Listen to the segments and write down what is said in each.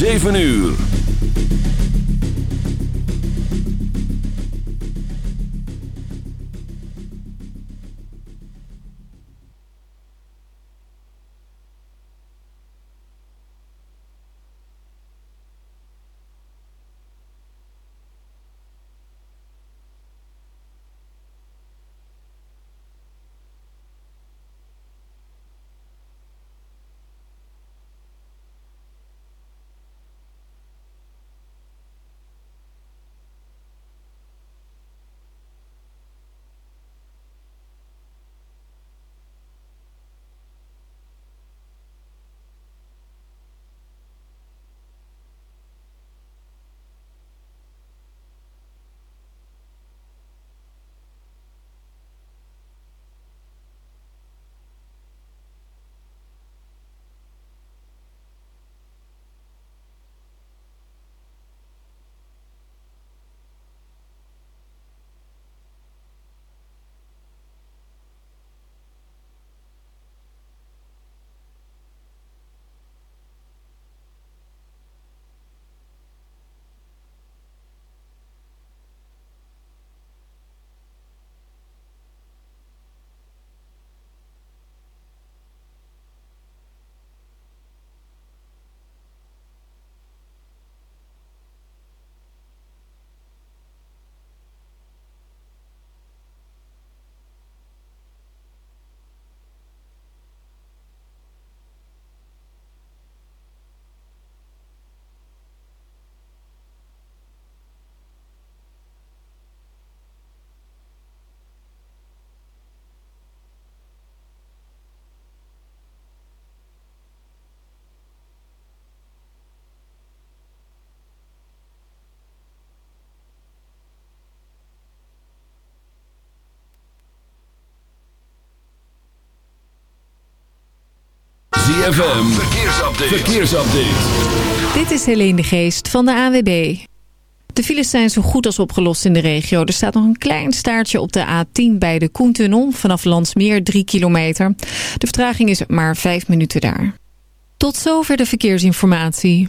7 uur. ZFM, verkeersupdate. verkeersupdate. Dit is Helene de Geest van de AWB. De files zijn zo goed als opgelost in de regio. Er staat nog een klein staartje op de A10 bij de Koentunnel... vanaf Landsmeer 3 kilometer. De vertraging is maar 5 minuten daar. Tot zover de verkeersinformatie.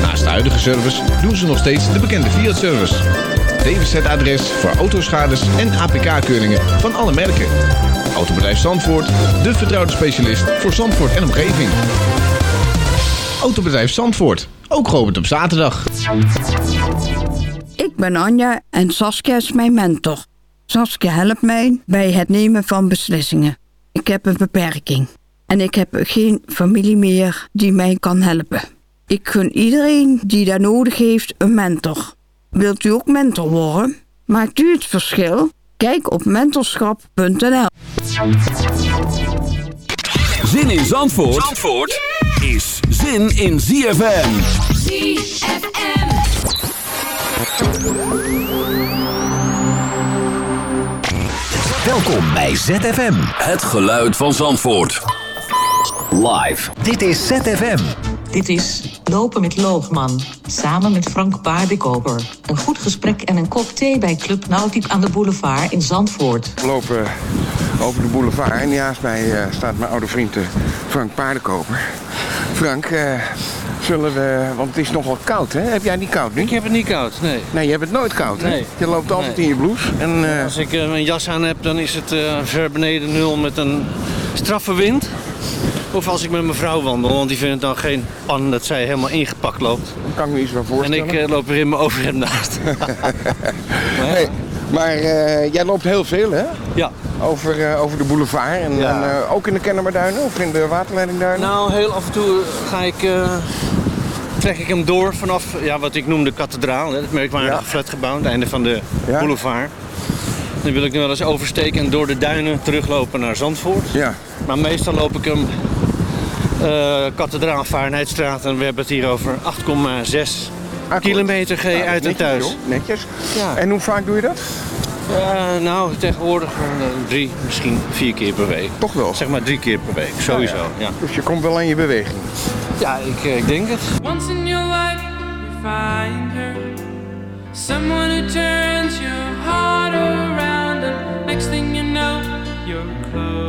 Naast de huidige service doen ze nog steeds de bekende Fiat-service. DWZ-adres voor autoschades en APK-keuringen van alle merken. Autobedrijf Zandvoort, de vertrouwde specialist voor Zandvoort en omgeving. Autobedrijf Zandvoort, ook geopend op zaterdag. Ik ben Anja en Saskia is mijn mentor. Saskia helpt mij bij het nemen van beslissingen. Ik heb een beperking en ik heb geen familie meer die mij kan helpen. Ik gun iedereen die daar nodig heeft een mentor. Wilt u ook mentor worden? Maakt u het verschil? Kijk op mentorschap.nl Zin in Zandvoort, Zandvoort is zin in ZFM. ZFM. Welkom bij ZFM. Het geluid van Zandvoort. Live. Dit is ZFM. Dit is Lopen met Loogman, samen met Frank Paardenkoper. Een goed gesprek en een kop thee bij Club Nautic aan de boulevard in Zandvoort. We lopen over de boulevard en naast mij uh, staat mijn oude vriend uh, Frank Paardenkoper. Frank, uh, Zullen we, want het is nogal koud, hè? Heb jij niet koud nu? Ik heb het niet koud, nee. Nee, je hebt het nooit koud, hè? Nee. Je loopt altijd Nee. in je blouse. En, eh, Als ik eh, mijn jas aan heb, dan is het eh, ver beneden nul met een straffe wind. Of als ik met mijn vrouw wandel, want die vindt het dan geen pan dat zij helemaal ingepakt loopt. kan ik me iets En voorstellen. ik eh, loop er in mijn overhemd naast. Nee, maar eh, jij loopt heel veel, hè? Ja. Over, eh, over de boulevard en, Ja. en, ook in de Kennemerduinen of in de waterleidingduinen? Nou, heel af en toe ga ik, trek ik hem door vanaf ja, wat ik noem de kathedraal. Hè, het merkwaardige Ja. flatgebouw het einde van de Ja. boulevard. Dan wil ik nu wel eens oversteken en door de duinen teruglopen naar Zandvoort. Ja. Maar meestal loop ik hem eh kathedraal Varenheidstraat en we hebben het hier over 8,6 kilometer G Nou, uit en netjes, thuis. joh, Netjes. Ja. En hoe vaak doe je dat? Eh, nou, tegenwoordig eh, drie, misschien vier keer per week. Toch wel? Zeg maar drie keer per week, sowieso. Ja. Dus je komt wel aan je beweging. Ja, ik, ik denk het. Once in your life, you find her. Someone who turns your heart around, and next thing you know, you're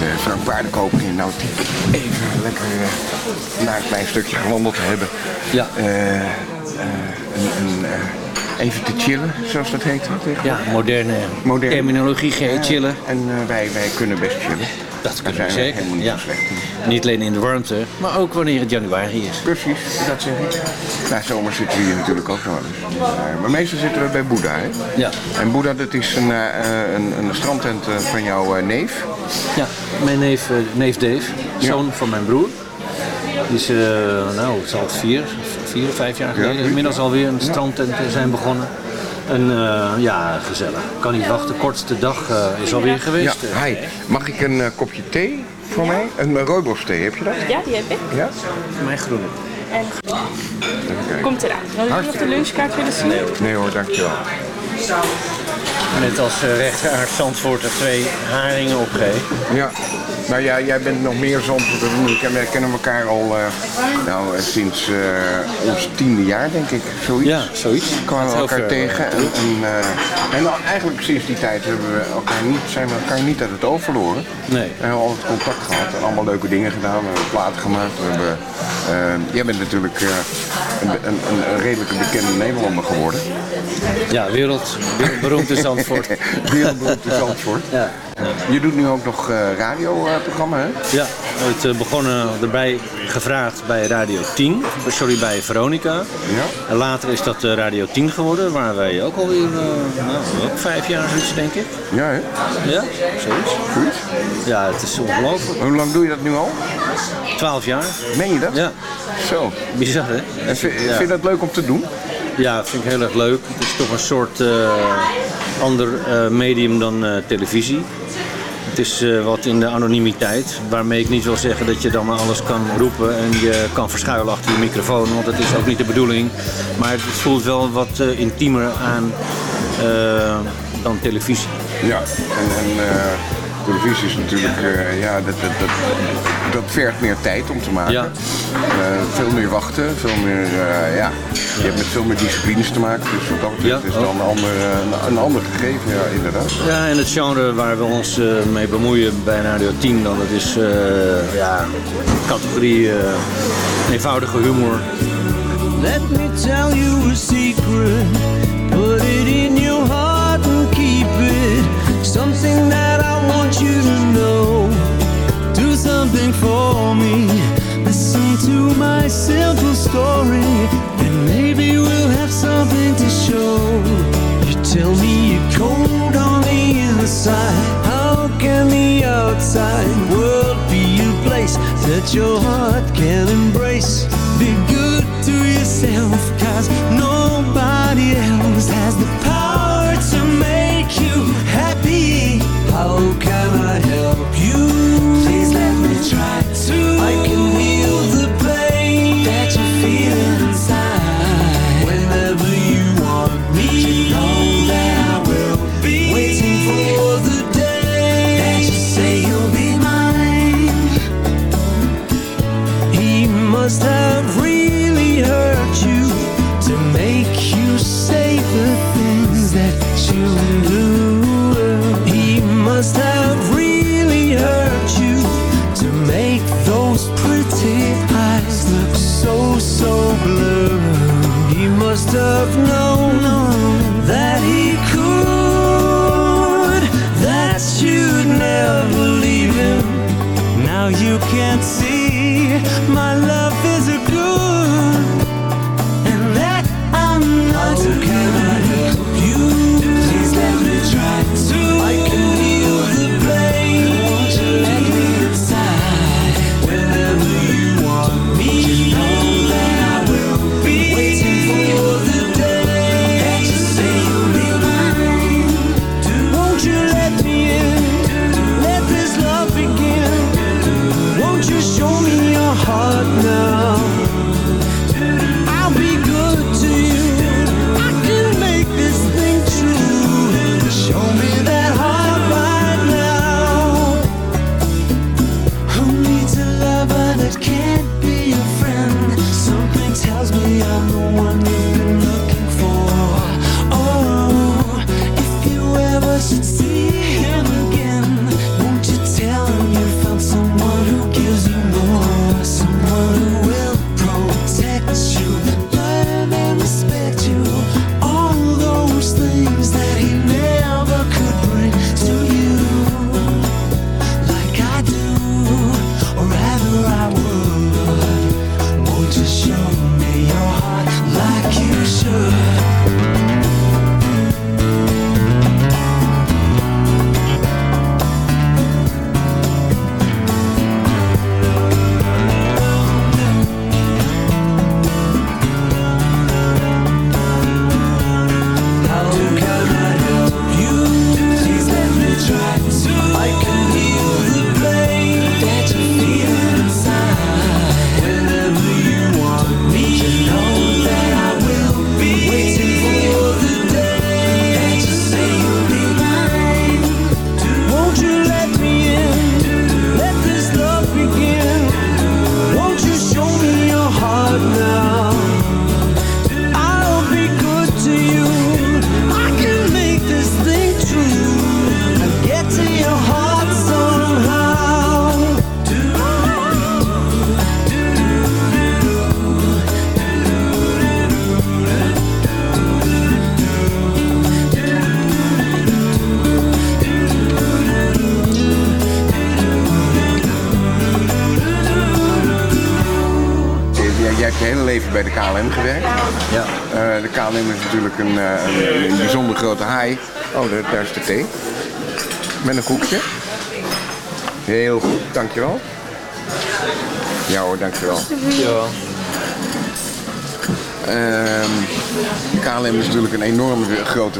met eh, Frank Paardenkoper in Nautiek. Even lekker eh, naar een klein stukje gewandeld te hebben. Ja. Eh, een- een, even te chillen, zoals dat heet. Ja, moderne Moderne. terminologie, chillen. En wij, wij kunnen best chillen. Dat kunnen we zijn zeker, helemaal niet ja. Niet alleen in de warmte, maar ook wanneer het januari is. Precies, dat zeg ik. Na zomer zitten we hier natuurlijk ook nog wel eens. Eh, Maar meestal zitten we bij Boeddha, hè? Ja. En Boeddha, dat is een, eh, een, een strandtent eh, van jouw neef. Ja, mijn neef, neef Dave, zoon van mijn broer. Die is, eh, nou, het zal vier, vier of vijf jaar geleden inmiddels alweer een strandtent zijn begonnen. En eh, ja, gezellig. Kan niet wachten. Kortste dag eh, is alweer geweest. Ja, hi. Mag ik een eh, kopje thee voor mij? Een uh, rooibos thee, heb je dat? Ja, die heb ik. Ja? Voor mij groene. En komt eraan. Wil je nog de lunchkaart willen zien? Nee hoor, dankjewel. Net als uh, rechteraard Zandvoort er twee haringen opgeeft. Ja, nou ja, jij bent nog meer Zandvoort dan ik. En wij kennen elkaar al eh, nou, eh, sinds eh, ons tiende jaar, denk ik. Zoiets. Ja, zoiets. Kwamen we elkaar tegen. En, en, en dan eigenlijk sinds die tijd hebben we elkaar niet, zijn we elkaar niet uit het oog verloren. Nee. We hebben altijd contact gehad en allemaal leuke dingen gedaan. We hebben platen gemaakt. We hebben, jij bent natuurlijk een, een, een redelijke bekende Nederlander geworden. Ja, wereld, wereldberoemd in Zandvoort. Wereldberoemd in Zandvoort. Ja. Je doet nu ook nog eh radioprogramma, hè? Ja, het uh, begonnen erbij gevraagd bij Radio 10, sorry, bij Veronica. Ja. En later is dat uh, Radio 10 geworden, waar wij ook alweer, nou, ook vijf jaar zoiets denk ik. Ja, hè? Ja, zoiets. Goed. Ja, het is ongelooflijk. Hoe lang doe je dat nu al? Twaalf jaar. Meen je dat? Ja. Zo. Bizar, hè? En vind, ja. vind je dat leuk om te doen? Ja, dat vind ik heel erg leuk. Het is toch een soort uh, ander uh, medium dan uh, televisie. Het is wat in de anonimiteit, waarmee ik niet wil zeggen dat je dan alles kan roepen en je kan verschuilen achter je microfoon, want dat is ook niet de bedoeling. Maar het voelt wel wat intiemer aan dan televisie. Ja, en, en televisie is natuurlijk, uh, ja, dat, dat, dat, dat vergt meer tijd om te maken. Ja. Uh, veel meer wachten, veel meer, uh, ja. Je hebt met veel meer disciplines te maken, dus wat dat betreft Ja, is het dan een ander, een ander gegeven, ja, inderdaad. Ja, en het genre waar we ons uh, mee bemoeien bij Radio 10, dan, dat is uh, ja, categorie eenvoudige humor. Let me tell you a secret, for me. Listen to my simple story, and maybe we'll have something to show. You tell me you're cold on the inside. How can the outside world be a place that your heart can embrace? That you do. He must have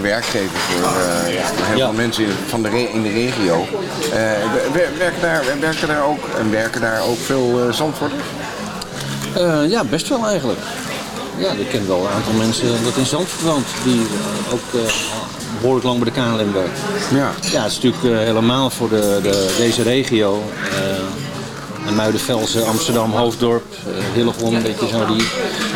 werkgever voor eh, ja, heel veel mensen in, van de in de regio. Eh, wer- werken, daar, werken, daar ook, en werken daar ook veel uh, Zandvoorters? Eh, ja, best wel eigenlijk. Ja, ik ken wel een aantal mensen dat in Zandvoort woont, die ook eh, behoorlijk lang bij de KLM werken. Ja. Ja, het is natuurlijk helemaal voor de, de, deze regio. en Muidenvelsen, Amsterdam, Hoofddorp, Hillegom, een beetje zo die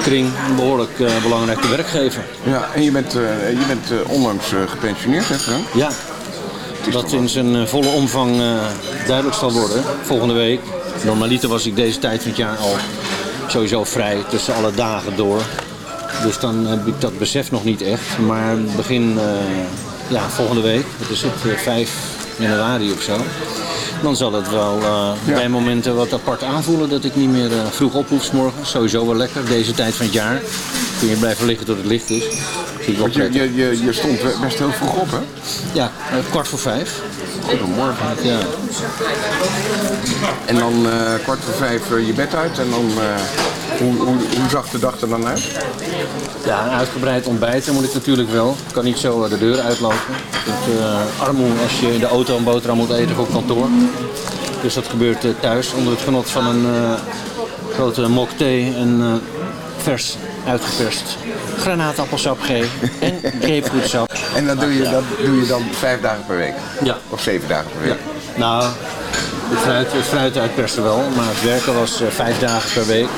kring, een behoorlijk eh, belangrijke werkgever. Ja, en je bent, eh, je bent eh, onlangs gepensioneerd, hè Frank? Ja, dat in zijn volle omvang duidelijk zal worden volgende week. Normaliter was ik deze tijd van het jaar al sowieso vrij tussen alle dagen door. Dus dan heb ik dat besef nog niet echt. Maar begin ja, volgende week, dat is het eh, 5 januari of zo. Dan zal het wel eh, bij momenten wat apart aanvoelen dat ik niet meer eh, vroeg op hoef 's morgens. Sowieso wel lekker, deze tijd van het jaar. Kun je blijven liggen tot het licht is. Want je, je, je, je stond best heel vroeg op, hè? Ja, eh, kwart voor vijf. Goedemorgen. Ja. En dan kwart voor vijf je bed uit en dan... hoe, hoe, hoe zag de dag er dan uit? Ja, een uitgebreid ontbijten moet ik natuurlijk wel. Ik kan niet zo eh, de deur uitlopen. Het uh, armoe als je in de auto een boterham moet eten op kantoor. Dus dat gebeurt eh, thuis onder het genot van een grote mok thee en vers uitgeperst granaatappelsap G en grapefruitsap. En dat doe je, dat doe je dan vijf dagen per week? Ja. Of zeven dagen per week? Nou, het fruit, het fruit uitpersen wel, maar het werken was eh, vijf dagen per week.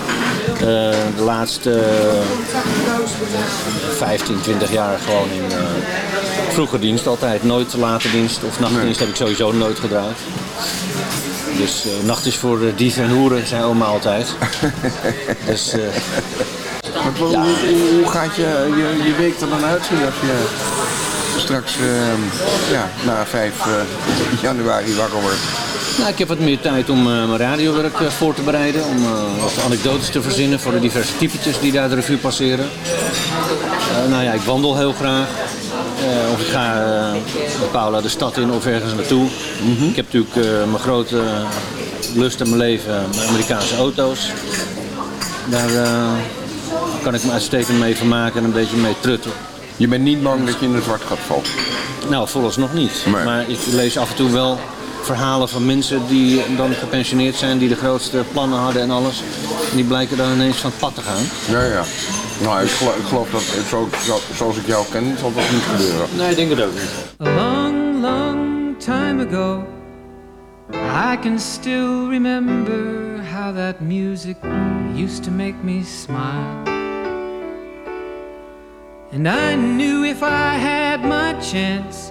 Eh, de laatste eh, 15, 20 jaar gewoon in eh, vroege dienst altijd. Nooit late dienst of nachtdienst heb ik sowieso nooit gedraaid. Dus eh, nacht is voor dieven en hoeren, zei oma altijd. dus, eh, Maar hoe, hoe, hoe gaat je, je, je week er dan uitzien als je straks ehm, ja, na 5 eh, januari wakker wordt? Nou, ik heb wat meer tijd om eh, mijn radiowerk eh, voor te bereiden. Om eh, wat anekdotes te verzinnen voor de diverse typetjes die daar de revue passeren. Nou ja, ik wandel heel graag. Of ik ga met Paula de stad in of ergens naartoe. Ik heb natuurlijk mijn grote lust in mijn leven, mijn Amerikaanse auto's. Daar kan ik me uitstekend mee vermaken en een beetje mee trutten. Je bent niet bang dat je in een zwart gat valt? Nou, vooralsnog niet. Maar ik lees af en toe wel verhalen van mensen die dan gepensioneerd zijn, die de grootste plannen hadden en alles. En die blijken dan ineens van het pad te gaan. Ja, ja. Nou, ik geloof, ik geloof dat zo, zo- zoals ik jou ken, zal dat niet gebeuren. Nee, ik denk het ook niet. A long, long time ago, I can still remember how that music used to make me smile. And I knew if I had my chance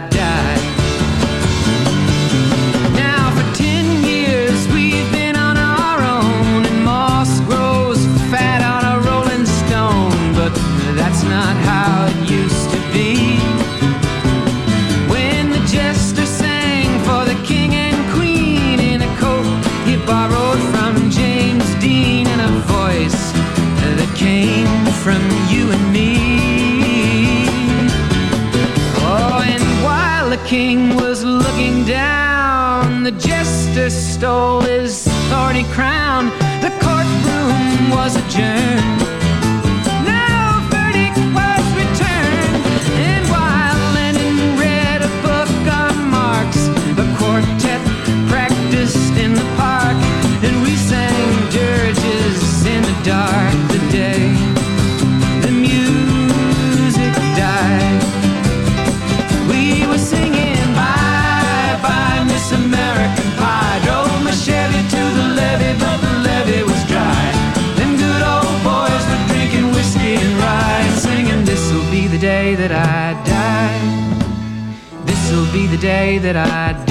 from you and me. Oh, and while the king was looking down, the jester stole his thorny crown. The courtroom was adjourned. that I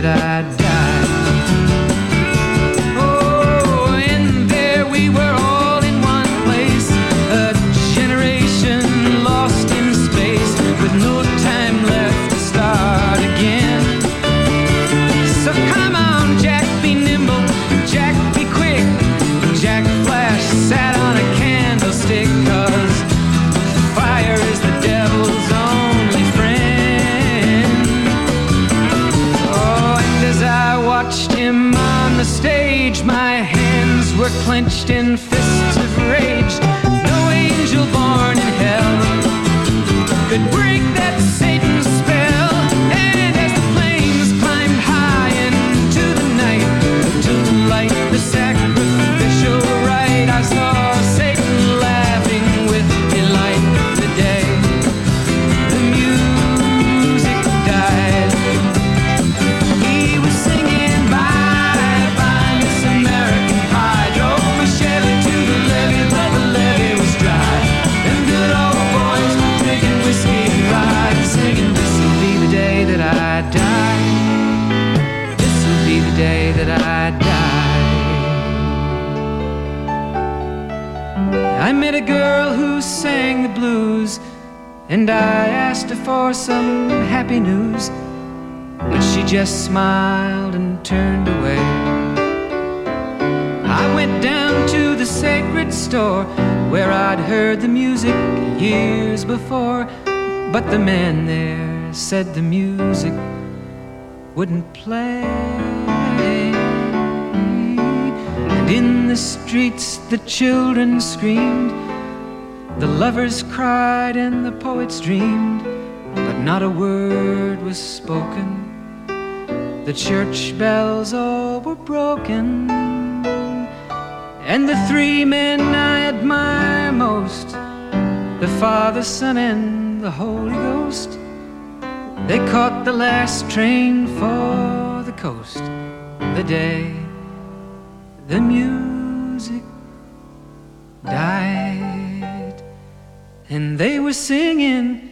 that I do. happy news, but she just smiled and turned away. I went down to the sacred store where I'd heard the music years before, but the man there said the music wouldn't play. And in the streets, the children screamed, the lovers cried, and the poets dreamed not a word was spoken. The church bells all were broken. And the three men I admire most the Father, Son, and the Holy Ghost they caught the last train for the coast the day the music died. And they were singing,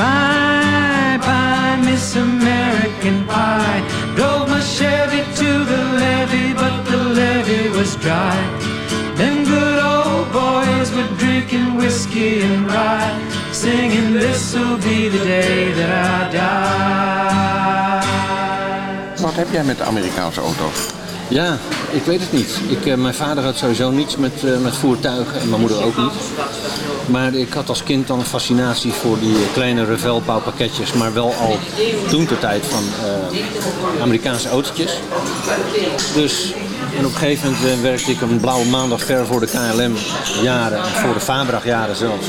Bye, bye, Miss American Pie. Drove my Chevy to the levee, but the levee was dry. Them good old boys were drinking whiskey and rye, singing, This'll be the day that I die. Wat heb jij met de Amerikaanse auto's? Ja, ik weet het niet. Ik, eh, mijn vader had sowieso niets met, eh, met voertuigen en mijn moeder ook niet. Maar ik had als kind dan een fascinatie voor die kleine Revel-pakketjes, maar wel al toen de tijd van eh, Amerikaanse autootjes. Dus en op een gegeven moment eh, werkte ik een blauwe maandag ver voor de KLM jaren, voor de Fabrag jaren zelfs,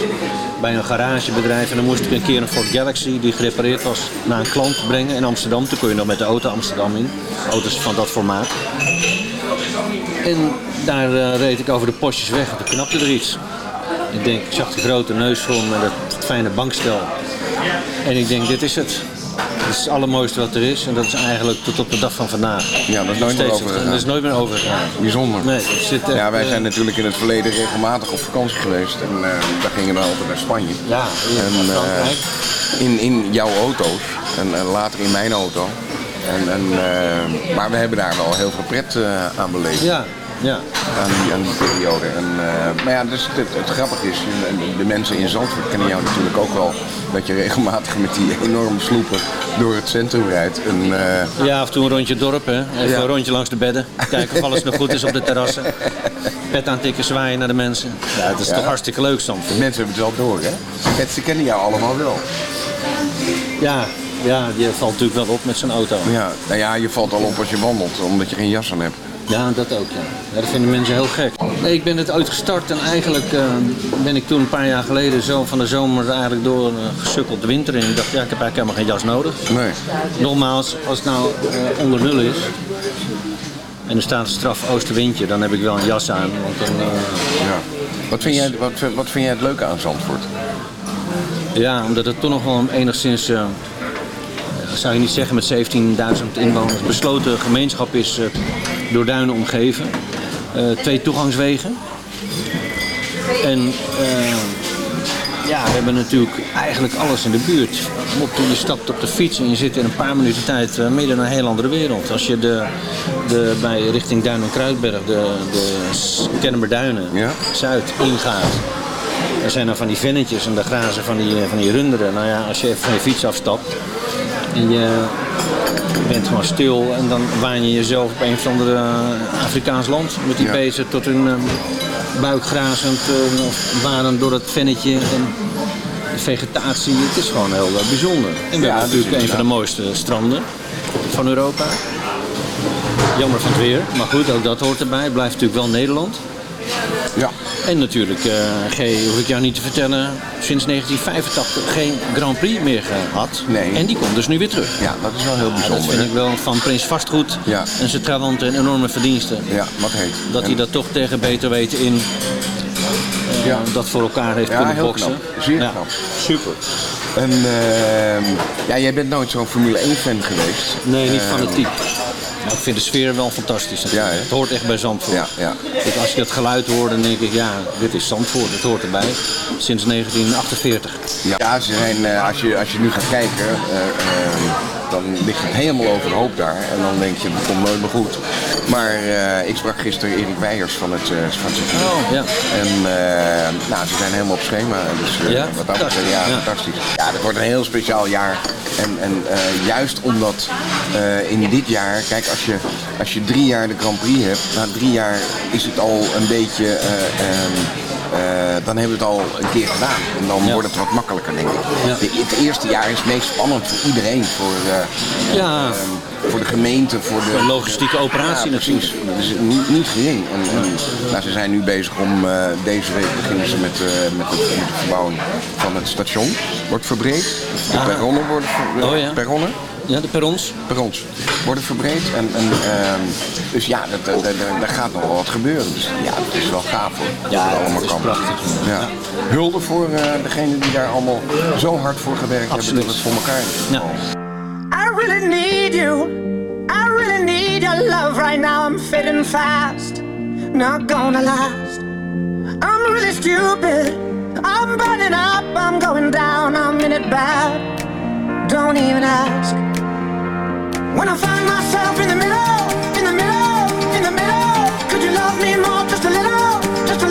bij een garagebedrijf. En dan moest ik een keer een Ford Galaxy die gerepareerd was naar een klant brengen in Amsterdam. Toen kon je nog met de auto Amsterdam in, auto's van dat formaat. En daar eh, reed ik over de postjes weg en toen knapte er iets. Ik denk, ik zag de grote neusvorm met het fijne bankstel. En ik denk, dit is het. Is het allermooiste wat er is en dat is eigenlijk tot op de dag van vandaag. Ja, dat is nooit meer overgegaan. Dat is nooit meer overgegaan. Bijzonder. Nee, het zit echt, ja, wij eh, zijn natuurlijk in het verleden regelmatig op vakantie geweest. En eh daar gingen we altijd naar Spanje. Ja, en, eh, in, in jouw auto's. En, later in mijn auto. En, en, maar we hebben daar wel heel veel pret aan beleefd. Ja, ja. Aan die, aan die periode. En, eh, maar ja, dus het, het grappige is, en de mensen in Zandvoort kennen jou natuurlijk ook wel. Dat je regelmatig met die enorme sloepen door het centrum rijdt. En, eh, Ja, af en toe een rondje dorp, hè. Even Ja. een rondje langs de bedden. Kijken of alles nog goed is op de terrassen. Pet aan tikken, zwaaien naar de mensen. Ja, het is Ja. toch hartstikke leuk soms. Mensen hebben het wel door, hè? Het, ze kennen jou allemaal wel. Ja, ja, je valt natuurlijk wel op met zo'n auto. Ja, nou ja, je valt al op als je wandelt, omdat je geen jas aan hebt. Ja, dat ook, ja. ja. Dat vinden mensen heel gek. Nee, ik ben het uitgestart en eigenlijk eh, ben ik toen een paar jaar geleden zo van de zomer eigenlijk door uh, gesukkeld de winter in. Ik dacht, ja, ik heb eigenlijk helemaal geen jas nodig. Nee. Nogmaals, als het nou eh, onder nul is en er staat een straf oostenwindje, dan heb ik wel een jas aan. Want dan, eh, Ja. Wat vind, jij, wat, wat vind jij het leuke aan Zandvoort? Ja, omdat het toch nog wel een enigszins, zou je niet zeggen met 17.000 inwoners, besloten gemeenschap is eh, door duinen omgeven. Eh, twee toegangswegen. En eh, ja, we hebben natuurlijk eigenlijk alles in de buurt. Op, je stapt op de fiets en je zit in een paar minuten tijd midden in een heel andere wereld. Als je de, de, bij richting Duin en Kruidberg, de, de Kennemerduinen, Zuid ingaat. Er zijn dan van die vennetjes en daar grazen van die, van die runderen. Nou ja, als je even van je fiets afstapt en je bent gewoon stil en dan waan je jezelf op een of ander eh, Afrikaans land met die Ja. tot hun eh, buik grazend eh, of waren door dat vennetje en de vegetatie. Het is gewoon heel eh, bijzonder. En we Ja, hebben natuurlijk een van de mooiste stranden van Europa. Jammer van het weer, maar goed, ook dat hoort erbij. Het blijft natuurlijk wel Nederland. Ja. En natuurlijk, eh, G, hoef ik jou niet te vertellen, sinds 1985 geen Grand Prix meer gehad. Nee. En die komt dus nu weer terug. Ja, dat is wel heel Ja, bijzonder. dat vind hè? ik wel van Prins Vastgoed Ja. en zijn trawanten en enorme verdiensten. Ja, wat heet. Dat hij dat toch tegen beter weten in eh, Ja. dat voor elkaar heeft Ja, kunnen heel boksen. knap. Zeer Ja. knap. Super. En ehm, ja, jij bent nooit zo'n Formule 1 fan geweest. Nee, niet Ehm, fanatiek. Maar ik vind de sfeer wel fantastisch. Ja, het hoort echt bij Zandvoort. Ja, ja. Ik, als je dat geluid hoort, dan denk ik, ja, dit is Zandvoort. Het hoort erbij. Sinds 1948. Ja, ja ze zijn, eh, als, je, als je nu gaat kijken, eh, eh, dan ligt het helemaal overhoop daar. En dan denk je, dat komt nooit meer goed. Maar eh, ik sprak gisteren Erik Weijers van het, van het circuit. Oh, ja. En eh, nou, ze zijn helemaal op schema. Dus Ja? wat dat betreft, ja, Ja. fantastisch. Ja, dat wordt een heel speciaal jaar. En, en juist omdat in dit jaar, kijk, als je, als je drie jaar de Grand Prix hebt, na drie jaar is het al een beetje. eh, ehm, eh, dan hebben we het al een keer gedaan. En dan wordt het wat makkelijker, denk ik. De- het eerste jaar is het meest spannend voor iedereen. Voor, eh, Ja. ehm, voor de gemeente, voor de... Een logistieke operatie precies. Dat is niet, niet gering. En, en, nou, ze zijn nu bezig om... eh, deze week beginnen ze met, eh, met, het, met de verbouwing van het station. Wordt verbreed. De Ah. perronnen worden ver- Oh, perronnen. Ja, de perrons. Perrons worden verbreed. En, en, ehm, dus ja, dat, dat, dat- daar gaat nog wel wat gebeuren. Dus ja, het is wel gaaf hoor. Ja, het allemaal het is kan. prachtig. Ja. Hulde voor eh degenen die daar allemaal zo hard voor gewerkt hebben dat het voor elkaar is. Ja. I really need you. I really need your love right now. I'm fading fast. Not gonna last. I'm really stupid. I'm burning up. I'm going down. I'm in it bad. Don't even ask. Just a little,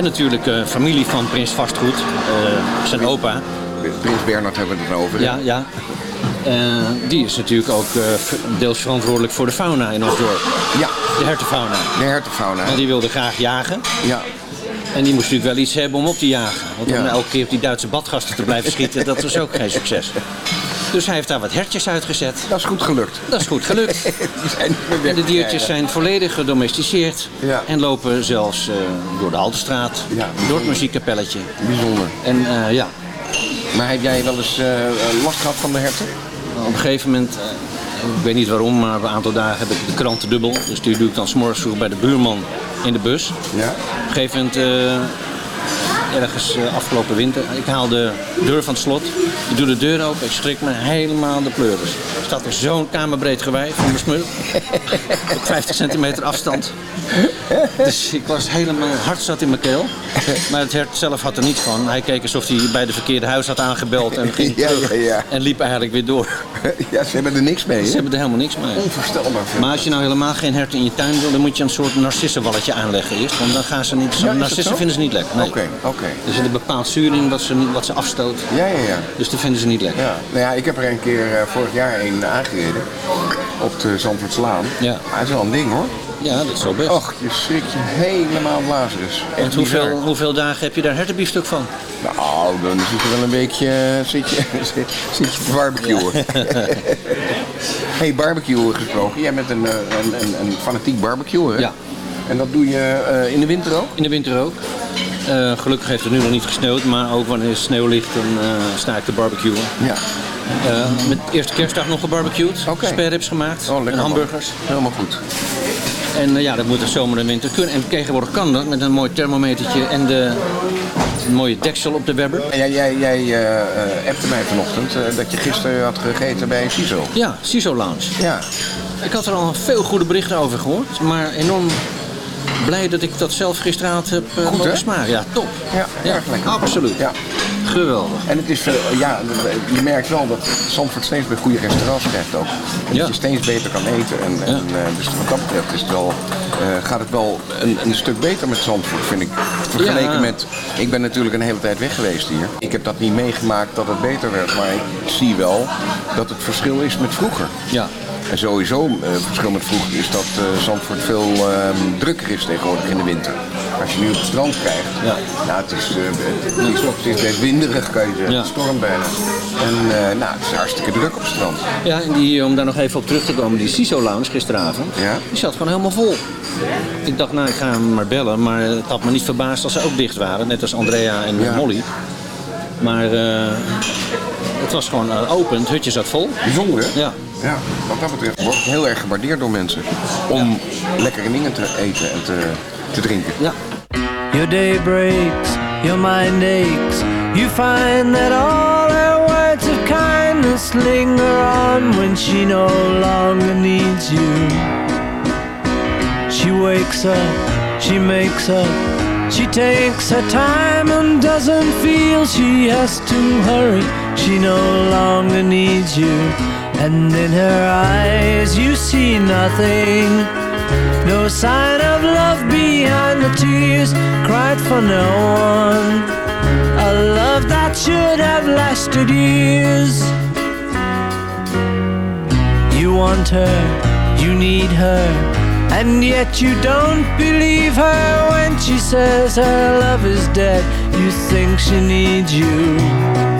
En natuurlijk eh, familie van Prins Vastgoed, eh, zijn opa. Prins Bernhard hebben we het over. Ja, ja. Eh, die is natuurlijk ook eh, deels verantwoordelijk voor de fauna in ons dorp. Ja. De hertenfauna. De hertenfauna. Want die wilde graag jagen. Ja. En die moest natuurlijk wel iets hebben om op te jagen. Want om Ja. elke keer op die Duitse badgasten te blijven schieten, dat was ook geen succes. Dus hij heeft daar wat hertjes uitgezet. Dat is goed gelukt. Dat is goed gelukt. Die zijn En de diertjes zijn volledig gedomesticeerd. Ja. En lopen zelfs eh, door de Haltestraat, door het muziekkapelletje. Bijzonder. En ja. Maar heb jij wel eens eh, eh, last gehad van de herten? Op een gegeven moment, eh, ik weet niet waarom, maar een aantal dagen heb ik de kranten dubbel. Dus die doe ik dan s'morgens vroeg bij de buurman in de bus. Ja. Op een gegeven moment ergens eh, afgelopen winter. Ik haal de deur van het slot. Ik doe de deur open. Ik schrik me helemaal de pleuris. Er staat er zo'n kamerbreed gewei van mijn smul. Op 50 centimeter afstand. Dus ik was helemaal hard zat in mijn keel. Maar het hert zelf had er niets van. Hij keek alsof hij bij de verkeerde huis had aangebeld en ging Ja, terug. ja, ja. En liep eigenlijk weer door. Ja, ze hebben er niks mee. Ze hebben er helemaal niks mee. Onvoorstelbaar. Maar als je nou helemaal geen herten in je tuin wil, dan moet je een soort narcissenwalletje aanleggen eerst. Want dan gaan ze niet. Narcissen vinden ze niet lekker. Nee. Oké, oké. Er zit een bepaald zuur in wat ze, wat ze afstoot. Ja, ja, ja. Dus dat vinden ze niet lekker. Ja, nou ja, ik heb er een keer eh, vorig jaar een aangereden. Op de Zandvoortslaan. Ja. Maar het is wel een ding hoor. Ja, dat is wel best. Och, je schrik je helemaal Lazarus. Echt Want hoeveel, bizar. hoeveel dagen heb je daar hertenbiefstuk van? Nou, dan zit je wel een beetje zit je, zit, zit je barbecuen. hey, barbecuen gesproken. Jij bent een, eh, een, een, een fanatiek barbecuer, hè? Ja. En dat doe je eh, in de winter ook? In de winter ook. Eh, gelukkig heeft het nu nog niet gesneeuwd, maar ook wanneer sneeuw ligt, dan eh, sta ik te barbecuen. Ja. Eh, met eerste kerstdag nog gebarbecued, Oké. spareribs gemaakt Oh, lekker en man. hamburgers. Helemaal goed. En ja, dat moet de zomer en winter kunnen. En tegenwoordig kan dat met een mooi thermometertje en de, een mooie deksel op de Webber. En jij, jij, jij appte mij vanochtend dat je gisteren had gegeten bij CISO. Ja, CISO Lounge. Ja. Ik had er al veel goede berichten over gehoord, maar enorm blij dat ik dat zelf gisteravond heb uh, Goed, smaken. Ja, top. Ja, erg lekker. Absoluut. Ja. Geweldig. En het is, veel- ja, je merkt wel dat Zandvoort steeds meer goede restaurants krijgt ook. En Ja. dat je steeds beter kan eten. En, en, eh, dus wat dat betreft is het wel, eh, gaat het wel een, een stuk beter met Zandvoort, vind ik. Vergeleken Ja. met, ik ben natuurlijk een hele tijd weg geweest hier. Ik heb dat niet meegemaakt dat het beter werd, maar ik zie wel dat het verschil is met vroeger. Ja. En sowieso, eh, verschil met vroeger is dat eh, Zandvoort veel ehm, drukker is tegenwoordig in de winter. Als je nu op het strand krijgt, Ja. nou, het, is, eh, het, is, het is best winderig, kan je zeggen. Ja. Het stormt bijna. En nou, het is hartstikke druk op het strand. Ja, en die, om daar nog even op terug te komen, die CISO Lounge gisteravond, Ja. die zat gewoon helemaal vol. Ik dacht, nou, ik ga hem maar bellen, maar het had me niet verbaasd als ze ook dicht waren, net als Andrea en Ja. Molly. Maar eh, het was gewoon eh, open, het hutje zat vol. Bijzonder, hè? Ja. Ja, wat dat betreft wordt het heel erg gewaardeerd door mensen. Om lekkere dingen te eten en te, te drinken. Ja. Your day breaks, your mind aches. You find that all her words of kindness linger on when she no longer needs you. She wakes up, she makes up, she takes her time and doesn't feel she has to hurry. She no longer needs you, and in her eyes you see nothing. No sign of love behind the tears cried for no one. A love that should have lasted years. You want her, you need her, and yet you don't believe her when she says her love is dead. You think she needs you.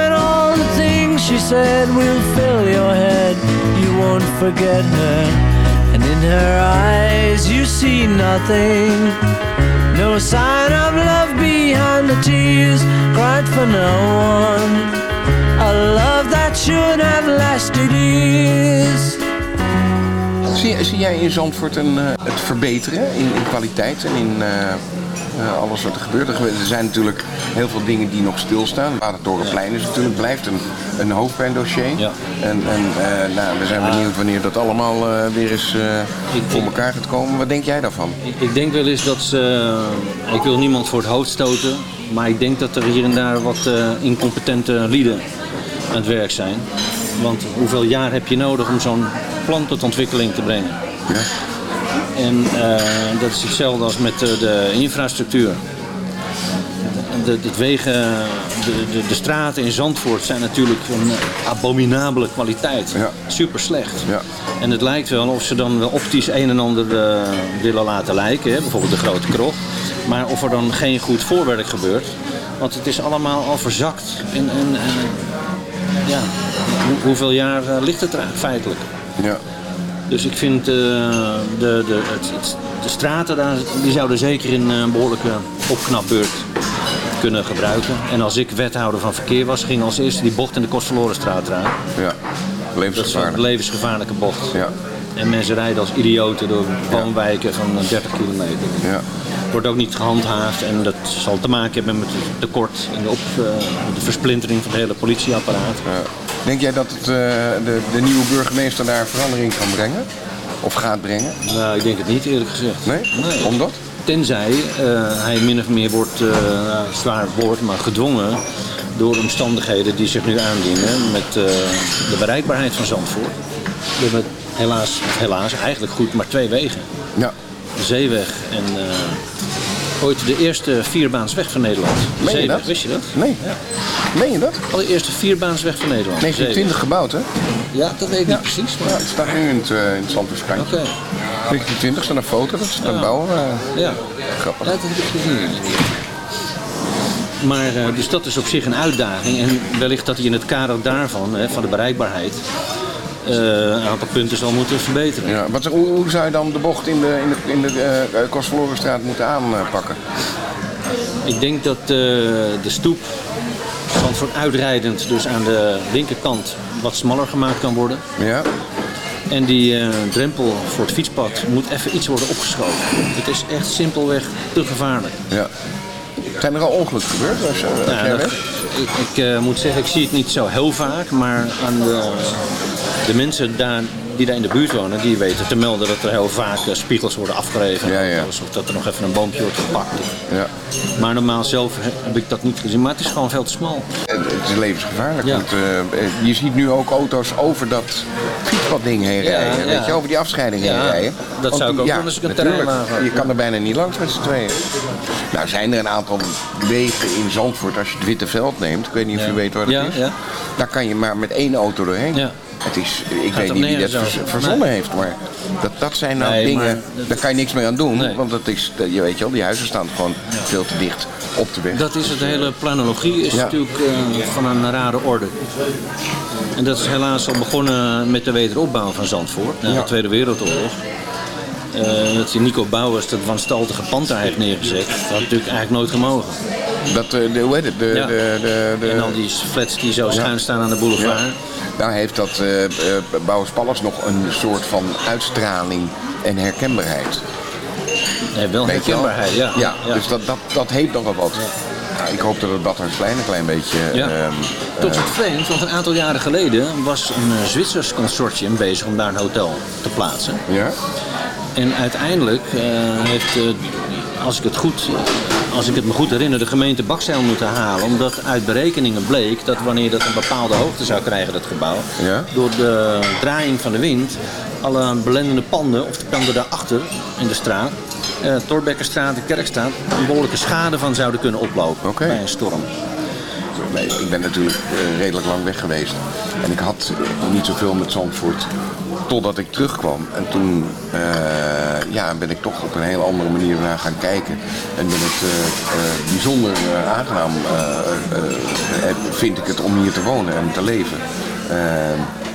she said will fill your head. You won't forget her, and in her eyes you see nothing. No sign of love behind the tears cried for no one. A love that should have lasted years. Zie, zie jij in Zandvoort een, eh, het verbeteren in, kwaliteit en in eh, alles wat er gebeurt? Er, zijn natuurlijk heel veel dingen die nog stilstaan. Watertorenplein is natuurlijk, blijft een, een hoofdpijndossier. Ja. En, en eh, nou, we zijn benieuwd wanneer dat allemaal eh, weer eens eh, voor elkaar gaat komen. Wat denk jij daarvan? Ik, ik denk wel eens dat ze. Ik wil niemand voor het hoofd stoten. Maar ik denk dat er hier en daar wat eh, incompetente lieden aan het werk zijn. Want hoeveel jaar heb je nodig om zo'n plan tot ontwikkeling te brengen? Ja. En eh, dat is hetzelfde als met eh, de infrastructuur. de, het wegen, de, de, de straten in Zandvoort zijn natuurlijk van abominabele kwaliteit. Super slecht. En het lijkt wel of ze dan wel optisch een en ander eh, willen laten lijken. Hè? Bijvoorbeeld de grote krocht. Maar of er dan geen goed voorwerk gebeurt. Want het is allemaal al verzakt. En, en, en, ja, hoe- hoeveel jaar ligt het er feitelijk? Ja. Dus ik vind eh, de, de, het, het- de straten daar, die zouden zeker in eh, een behoorlijke opknapbeurt kunnen gebruiken. En als ik wethouder van verkeer was, ging als eerste die bocht in de Kostverlorenstraat eraan. Ja, Dat is levensgevaarlijk. een levensgevaarlijke bocht. Ja. En mensen rijden als idioten door woonwijken van eh, 30 kilometer. Ja. Wordt ook niet gehandhaafd en dat zal te maken hebben met het tekort en de, op, eh, de versplintering van het hele politieapparaat. Denk jij dat het, eh, de, de nieuwe burgemeester daar verandering kan brengen? Of gaat brengen? Nou, ik denk het niet eerlijk gezegd. Nee? Omdat? Tenzij eh, hij min of meer wordt, eh, nou, zwaar woord, maar gedwongen door omstandigheden die zich nu aandienen met de bereikbaarheid van Zandvoort. We hebben helaas, helaas, eigenlijk goed, maar twee wegen. Ja. De Zeeweg en ooit de eerste vierbaansweg van Nederland. De Meen je dat? wist je dat? Nee. Ja. Meen je dat? Allereerste vierbaansweg van Nederland. 1920 gebouwd, hè? Ja, dat weet ik niet precies. Maar... Ja, het staat nu in het, eh, in het. Oké. 1920 staat een foto, dat is aan het bouwen. eh, Ja. Grappig. Ja, dat heb ik gezien. Maar, eh, dus dat is op zich een uitdaging. En wellicht dat hij in het kader daarvan, hè, van de bereikbaarheid, een aantal punten zal moeten verbeteren. Ja, wat, hoe, hoe zou je dan de bocht in de, in de, in de eh, Kostverlorenstraat moeten aanpakken? Ik denk dat eh, de stoep van voor uitrijdend, dus aan de linkerkant, wat smaller gemaakt kan worden. Ja. En die eh, drempel voor het fietspad moet even iets worden opgeschoven. Het is echt simpelweg te gevaarlijk. Ja. Zijn er al ongelukken gebeurd? Als, als Ja, dat-? Ik ik eh, moet zeggen, ik zie het niet zo heel vaak, maar aan de, de mensen daar, die daar in de buurt wonen, die weten te melden dat er heel vaak eh, spiegels worden afgereven. Alsof dat er nog even een boompje wordt gepakt. Ja. Maar normaal zelf he- heb ik dat niet gezien, maar het is gewoon veel te smal. Het is levensgevaarlijk. Ja. Want, eh, je ziet nu ook auto's over dat fietspadding heen rijden. Weet je, over die afscheiding heen rijden. dat Want zou ik ook ja, doen als ik een. Je kan er bijna niet langs met z'n tweeën. Nou zijn er een aantal wegen in Zandvoort. Als je het Witte Veld neemt, ik weet niet of je weet waar dat is. ja. Daar kan je maar met één auto doorheen. Het is, ik weet niet wie dat vers- over. verzonnen Nee. heeft, maar dat, dat zijn nou Nee, dingen, daar kan je niks mee aan doen. Want dat is, je weet je wel, die huizen staan gewoon veel te dicht op de weg. Dat is het, de hele planologie is Ja. natuurlijk eh, van een rare orde. En dat is helaas al begonnen met de wederopbouw van Zandvoort, na Ja. de Tweede Wereldoorlog. Eh, dat die Nico Bouwers dat wanstaltige pand daar heeft neergezet. Dat had natuurlijk eigenlijk nooit gemogen. Dat, eh, de, hoe heet het? De, Ja. de, de, de, En al die flats die zo schuin staan aan de boulevard. Ja. Nou heeft dat eh, Bouwers Palace nog een soort van uitstraling en herkenbaarheid. Nee, wel Weet je wel? herkenbaarheid, ja. Ja, Ja. dus dat, dat, dat heeft nogal wat. Nou, ik hoop dat het Badhuisplein een klein beetje... Ja. ehm, Tot eh, het vreemd, want een aantal jaren geleden was een Zwitsers consortium bezig om daar een hotel te plaatsen. Ja? En uiteindelijk heeft, als, ik het goed, als ik het me goed herinner, de gemeente bakzeil moeten halen. Omdat uit berekeningen bleek dat wanneer dat een bepaalde hoogte zou krijgen, dat gebouw, Ja? door de draaiing van de wind, alle belendende panden, of de panden daarachter in de straat, eh Torbekkerstraat en Kerkstraat, een behoorlijke schade van zouden kunnen oplopen bij een storm. Ik ben natuurlijk eh, redelijk lang weg geweest. En ik had niet zoveel met Zandvoort totdat ik terugkwam. En toen eh, ja, ben ik toch op een heel andere manier naar gaan kijken. En ben het eh, bijzonder aangenaam, vind ik het om hier te wonen en te leven.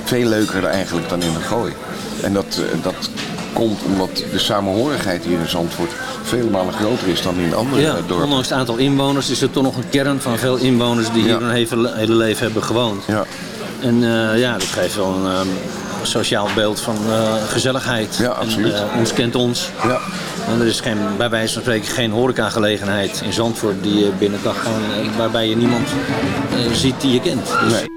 Veel leuker eigenlijk dan in de gooi. En dat, dat komt omdat de samenhorigheid hier in Zandvoort vele malen groter is dan in andere Ja, dorpen. ondanks het aantal inwoners is er toch nog een kern van veel inwoners die hier hun hele, hele leven hebben gewoond. Ja. En eh, ja, dat geeft wel een ehm, sociaal beeld van eh, gezelligheid. Ja, absoluut. En, eh, ons kent ons. Ja. En er is geen, bij wijze van spreken geen horecagelegenheid in Zandvoort die je binnen kan gaan, waarbij je niemand ziet die je kent. Dus, Back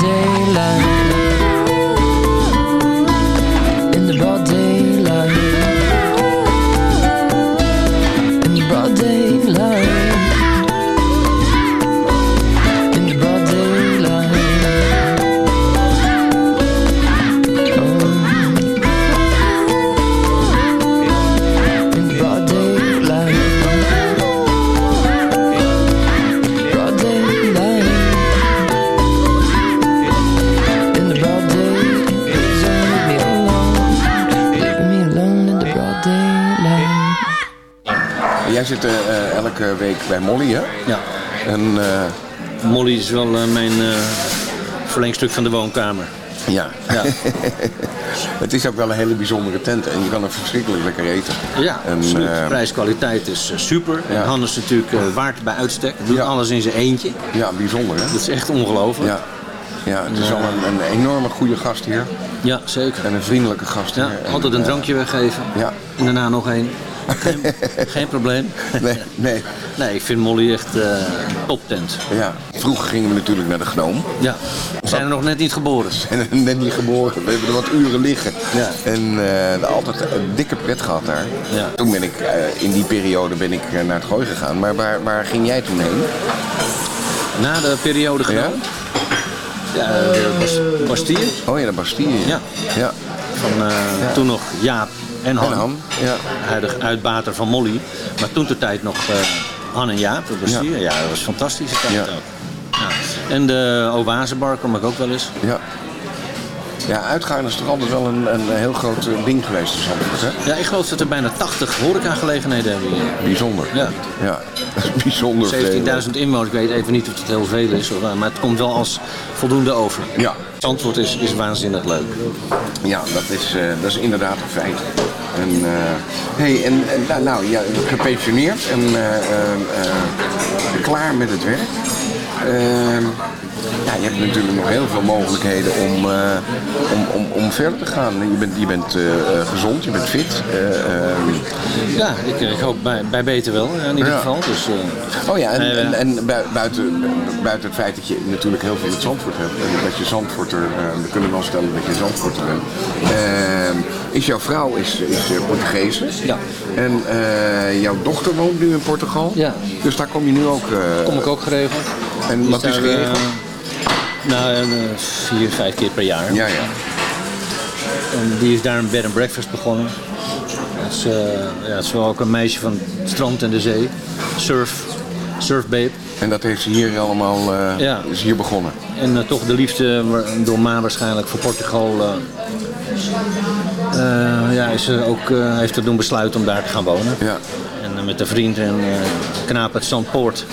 Daylight. Jij zit eh, elke week bij Molly, hè? Ja. En, eh, Molly is wel eh, mijn verlengstuk van de woonkamer. ja. Ja. het is ook wel een hele bijzondere tent en je kan er verschrikkelijk lekker eten. Ja, En, absoluut. Prijs-kwaliteit is super. Ja. Hannes natuurlijk waard bij uitstek. Doet alles in zijn eentje. Ja, bijzonder, hè? Dat is echt ongelooflijk. Ja. Ja, het is al een, een enorme goede gast hier. Ja, zeker. En een vriendelijke gast Ja, hier. En, altijd een drankje weggeven. Ja. En daarna nog één. Geen, geen probleem. Nee, nee. Nee, ik vind Molly echt eh toptent. Ja. Vroeger gingen we natuurlijk naar de Gnoom. Ja. We zijn er nog net niet geboren. En er net niet geboren. We hebben er wat uren liggen. Ja. En eh, altijd een dikke pret gehad daar. Ja. Toen ben ik, eh, in die periode ben ik naar het gooi gegaan. Maar waar, waar ging jij toen heen? Na de periode genomen. Ja, Bas- Bastille. Oh ja, de Bastille. Ja. Ja. Van toen nog Jaap en Han. En Han, ja. Huidig uitbater van Molly. Maar toen de tijd nog eh, Han en Jaap, de Bastille. Ja. dat was een fantastische tijd Ja. ook. Ja. En de Oasebar kom ik ook wel eens. Ja. Ja, uitgaan is toch altijd wel een, een heel groot eh, ding geweest in Zandvoort, hè? Ja, ik geloof dat er bijna 80 horecagelegenheden hebben hier. Bijzonder. Ja. Ja, dat is bijzonder veel. 17.000 inwoners, ik weet even niet of het heel veel is, hoor, maar het komt wel als voldoende over. Ja. Zandvoort is, is waanzinnig leuk. Ja, dat is, eh, dat is inderdaad een feit. En, eh, hey, en, nou, nou, ja, gepensioneerd en eh, klaar met het werk. Ja, je hebt natuurlijk nog heel veel mogelijkheden om, eh, om, om, om verder te gaan. Je bent, je bent eh, eh, gezond, je bent fit. eh, ehm, Ja, ik, ik hoop bij, bij beter wel in ieder Ja. geval. Dus, Oh ja, en, en, en bui- buiten, buiten het feit dat je natuurlijk heel veel met Zandvoort hebt. En dat je Zandvoorter, we kunnen wel stellen dat je Zandvoorter bent. Ehm, is jouw vrouw is, is Portugees? Ja. En jouw dochter woont nu in Portugal? Ja. Dus daar kom je nu ook... kom ik ook geregeld. En wat is geregeld? Nou, eh, vier, vijf keer per jaar. Ja, ja. En die is daar een bed and breakfast begonnen. Het is, eh, ja, het is wel ook een meisje van het strand en de zee. Surf, surfbabe. En dat heeft ze hier allemaal eh, Ja. is hier begonnen. En toch de liefde door Ma waarschijnlijk voor Portugal. ja, is ze ook, eh, heeft er doen besluiten om daar te gaan wonen. Ja. En met een vriend en knaap uit Zandpoort.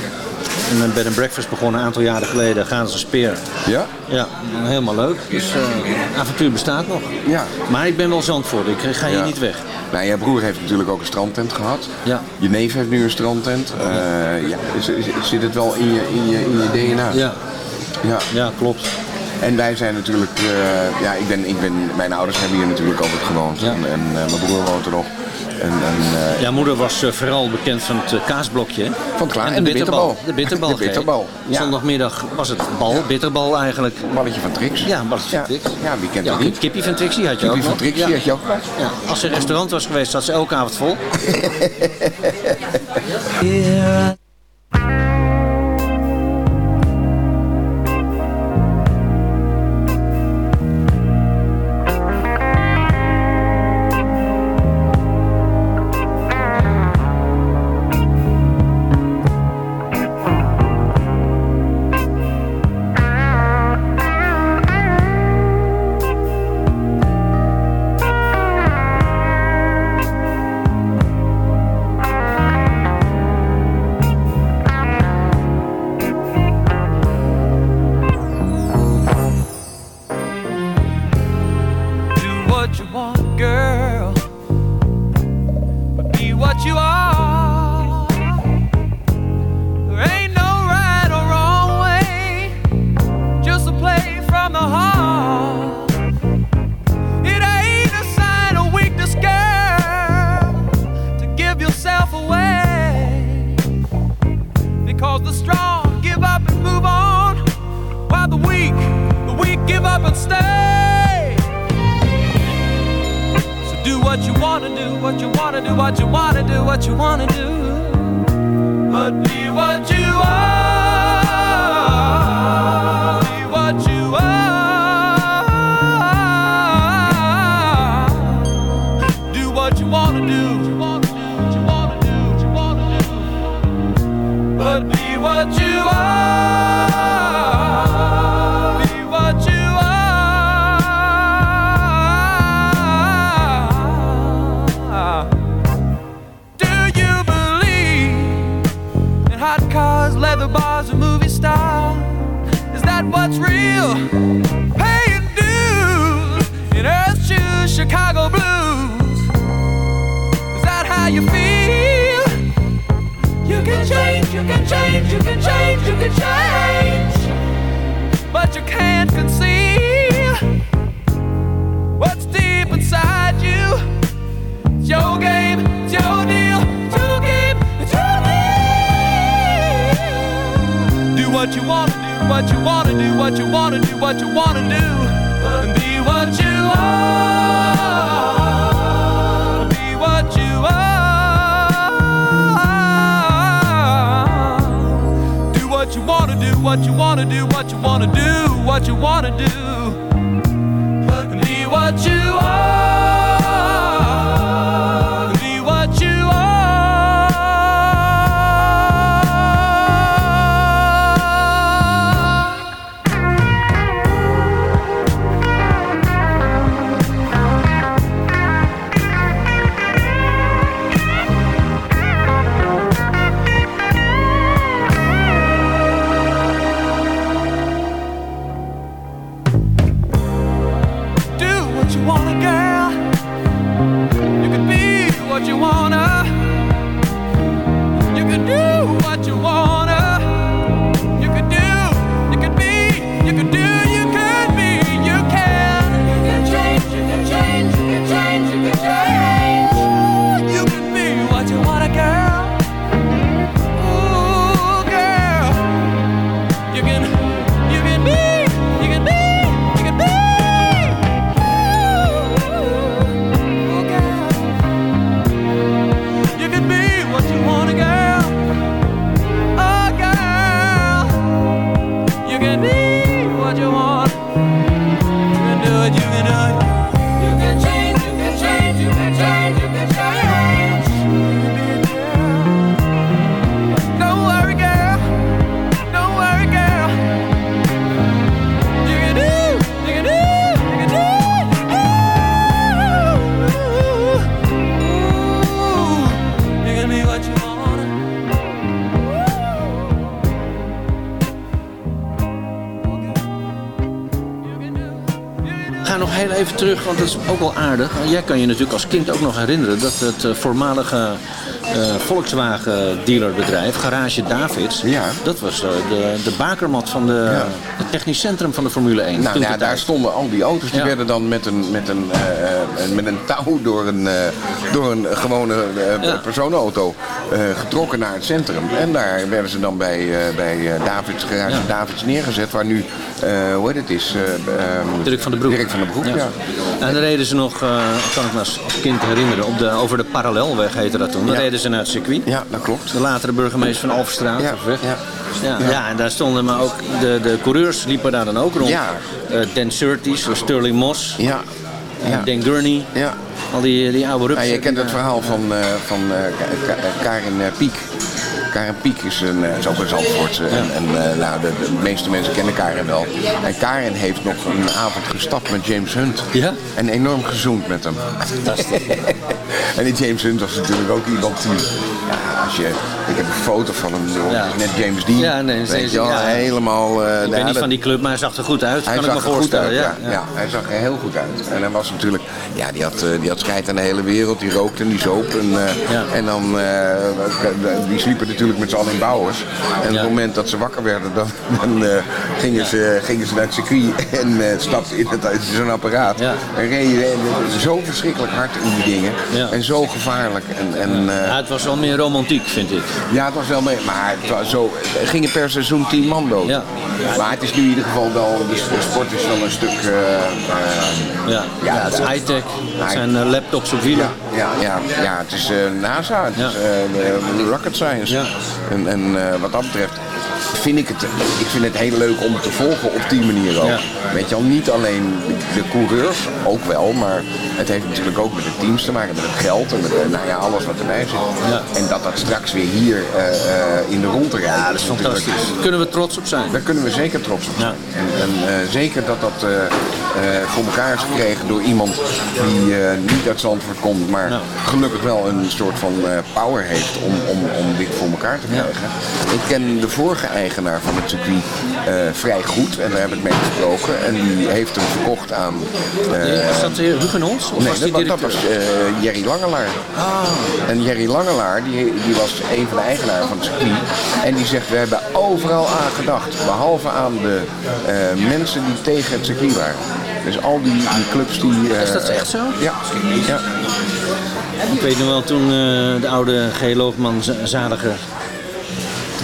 En een bed and breakfast begonnen een aantal jaren geleden. Gaan ze speer. Ja? Ja, helemaal leuk. Dus eh avontuur bestaat nog. Ja. Maar ik ben wel Zandvoort. Ik ga hier Ja. niet weg. Nou, jouw broer heeft natuurlijk ook een strandtent gehad. Ja. Je neef heeft nu een strandtent. Eh, ja, zit het wel in je, in je, in je DNA? Ja. Ja. ja, klopt. En wij zijn natuurlijk, eh, ja, ik ben, ik ben, mijn ouders hebben hier natuurlijk altijd gewoond. En, en eh, mijn broer woont er nog. En, en, eh, Ja, moeder was vooral bekend van het kaasblokje. Van het klaar- en en de bitterbal. De bitterbal. De bitterbal. Zondagmiddag was het bal, bitterbal eigenlijk. Balletje van Trix. Ja, balletje van Trix. Ja, wie kent Ja, dat niet? Kippie van Trixie had je Kippie ook van. Trixie Ja. had je ook als er een restaurant was geweest, zat ze elke avond vol. want dat is ook wel aardig. Jij kan je natuurlijk als kind ook nog herinneren dat het eh, voormalige eh, Volkswagen dealerbedrijf, Garage Davids, dat was eh, de, de bakermat van de, het technisch centrum van de Formule 1. Nou ja, de daar stonden al die auto's. Die Ja. werden dan met een, met een, eh, met een touw door een, door een gewone personenauto getrokken naar het centrum. En daar werden ze dan bij, bij Davids, garage Davids neergezet. Waar nu, hoe heet het is? eh, ehm, Dirk van den Broek. Dirk van den Broek, ja. En dan reden ze nog, kan ik me als als kind herinneren, op de, over de parallelweg heette dat toen. Dan reden ze naar het circuit. Ja, dat klopt. De latere burgemeester van Alverstraat. Ja, of ja. Ja, Ja. en daar stonden maar ook, de, de coureurs liepen daar dan ook rond. Ja. Eh, Dan Surtees, Sterling Moss, Ja. Ja. Dan Gurney. Ja. Al die, die oude rups. Ja, je kent het verhaal van, eh, van eh, Ka- Ka- Karin Piek. Karin Piek is, een, eh, is ook een Zandvoortse. En, en eh, nou, de, de meeste mensen kennen Karin wel. En Karin heeft nog een avond gestapt met James Hunt. Ja? En enorm gezoend met hem. en die James Hunt was natuurlijk ook iemand die... Je, ik heb een foto van hem, Ja. net James Dean. Ja, nee, Weet je wel, ja. helemaal... eh, Ik ben niet van die club, maar hij zag er goed uit. hij kan zag ik me er goed voorstellen. uit, ja, ja. hij zag er heel goed uit. En hij was natuurlijk, ja, die had, eh, die had scheid aan de hele wereld. Die rookte en die zoop. En, eh, en dan, die sliepen natuurlijk met z'n allen in bouwers. En op het moment dat ze wakker werden, dan, dan gingen, ze, gingen ze naar het circuit en stapten in, in zo'n apparaat. En reden en zo verschrikkelijk hard in die dingen. En zo gevaarlijk. En, en, Ja, het was wel meer romantiek, vind ik. ja, het was wel mee, maar het was zo, er gingen per seizoen tien man dood. Maar het is nu in ieder geval wel, de, de sport is wel een stuk... eh, eh, Ja, ja, het is high-tech. Het zijn eh, laptops op wielen. ja, ja, ja, het is NASA, het is de rocket science. En, en wat dat betreft vind ik het, ik vind het heel leuk om te volgen op die manier ook. Ja. Weet je al, niet alleen de, coureurs, ook wel, maar het heeft natuurlijk ook met de teams te maken, met het geld en met eh, nou ja, alles wat erbij zit. En dat dat straks weer hier eh, eh, in de rond rijdt. Ja, dat is fantastisch. Daar kunnen we trots op zijn. Daar kunnen we zeker trots op zijn. En, en eh, zeker dat dat voor elkaar is gekregen door iemand die eh, niet uit Zandvoort komt, maar gelukkig wel een soort van eh, power heeft om, om, om dit voor elkaar te krijgen. Ik ken de vorige eigenaar van het circuit eh, vrij goed en daar heb ik mee gesproken. En die heeft hem verkocht aan... eh, Was dat eh, Hugenons? Of nee, was die dat, dat was eh, Jerry Langelaar. En Jerry Langelaar, die, die was een van de eigenaren van het circuit. En die zegt, we hebben overal aan gedacht. Behalve aan de eh, mensen die tegen het circuit waren. Dus al die, die clubs die... eh, Is dat echt zo? Ja. ja. Ik weet nog wel toen eh, de oude G. Loogman Z- Zadiger,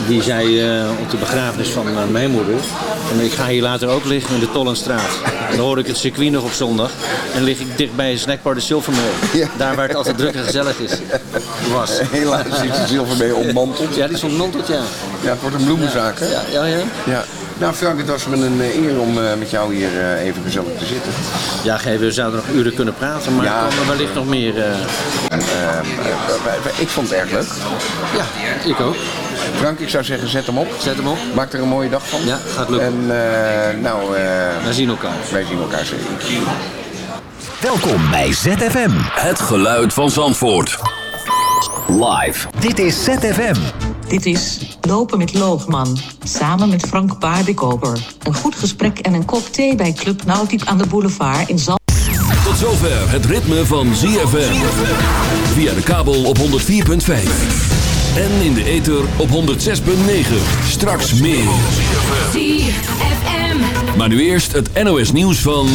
die zei eh, op de begrafenis van mijn moeder, en ik ga hier later ook liggen in de Tollenstraat. Dan hoor ik het circuit nog op zondag en lig ik dicht bij snackbar de Silvermeel. Daar waar het altijd druk en gezellig is. Was. Helaas is de Silvermeel ontmanteld. Ja, die is ontmanteld, ja. Ja, het wordt een bloemenzaak, hè? Ja, ja, ja. ja. Nou Frank, het was me een eh, eer om eh, met jou hier eh, even gezellig te zitten. Ja, we zouden nog uren kunnen praten, maar Ja. er komen wellicht nog meer. eh, Ehm, eh, ik vond het erg leuk. Ja, ik ook. Frank, ik zou zeggen, zet hem op. Zet hem op. Maak er een mooie dag van. Ja, gaat lukken. En eh, nou... eh, wij zien elkaar. Wij zien elkaar zeker. Welkom bij ZFM. Het geluid van Zandvoort. Live. Dit is ZFM. Dit is Lopen met Loogman, samen met Frank Paardenkoper. Een goed gesprek en een kop thee bij Club Nautiek aan de boulevard in Zand. Tot zover het ritme van ZFM. Via de kabel op 104.5. En in de ether op 106.9. Straks meer. Maar nu eerst het NOS nieuws van...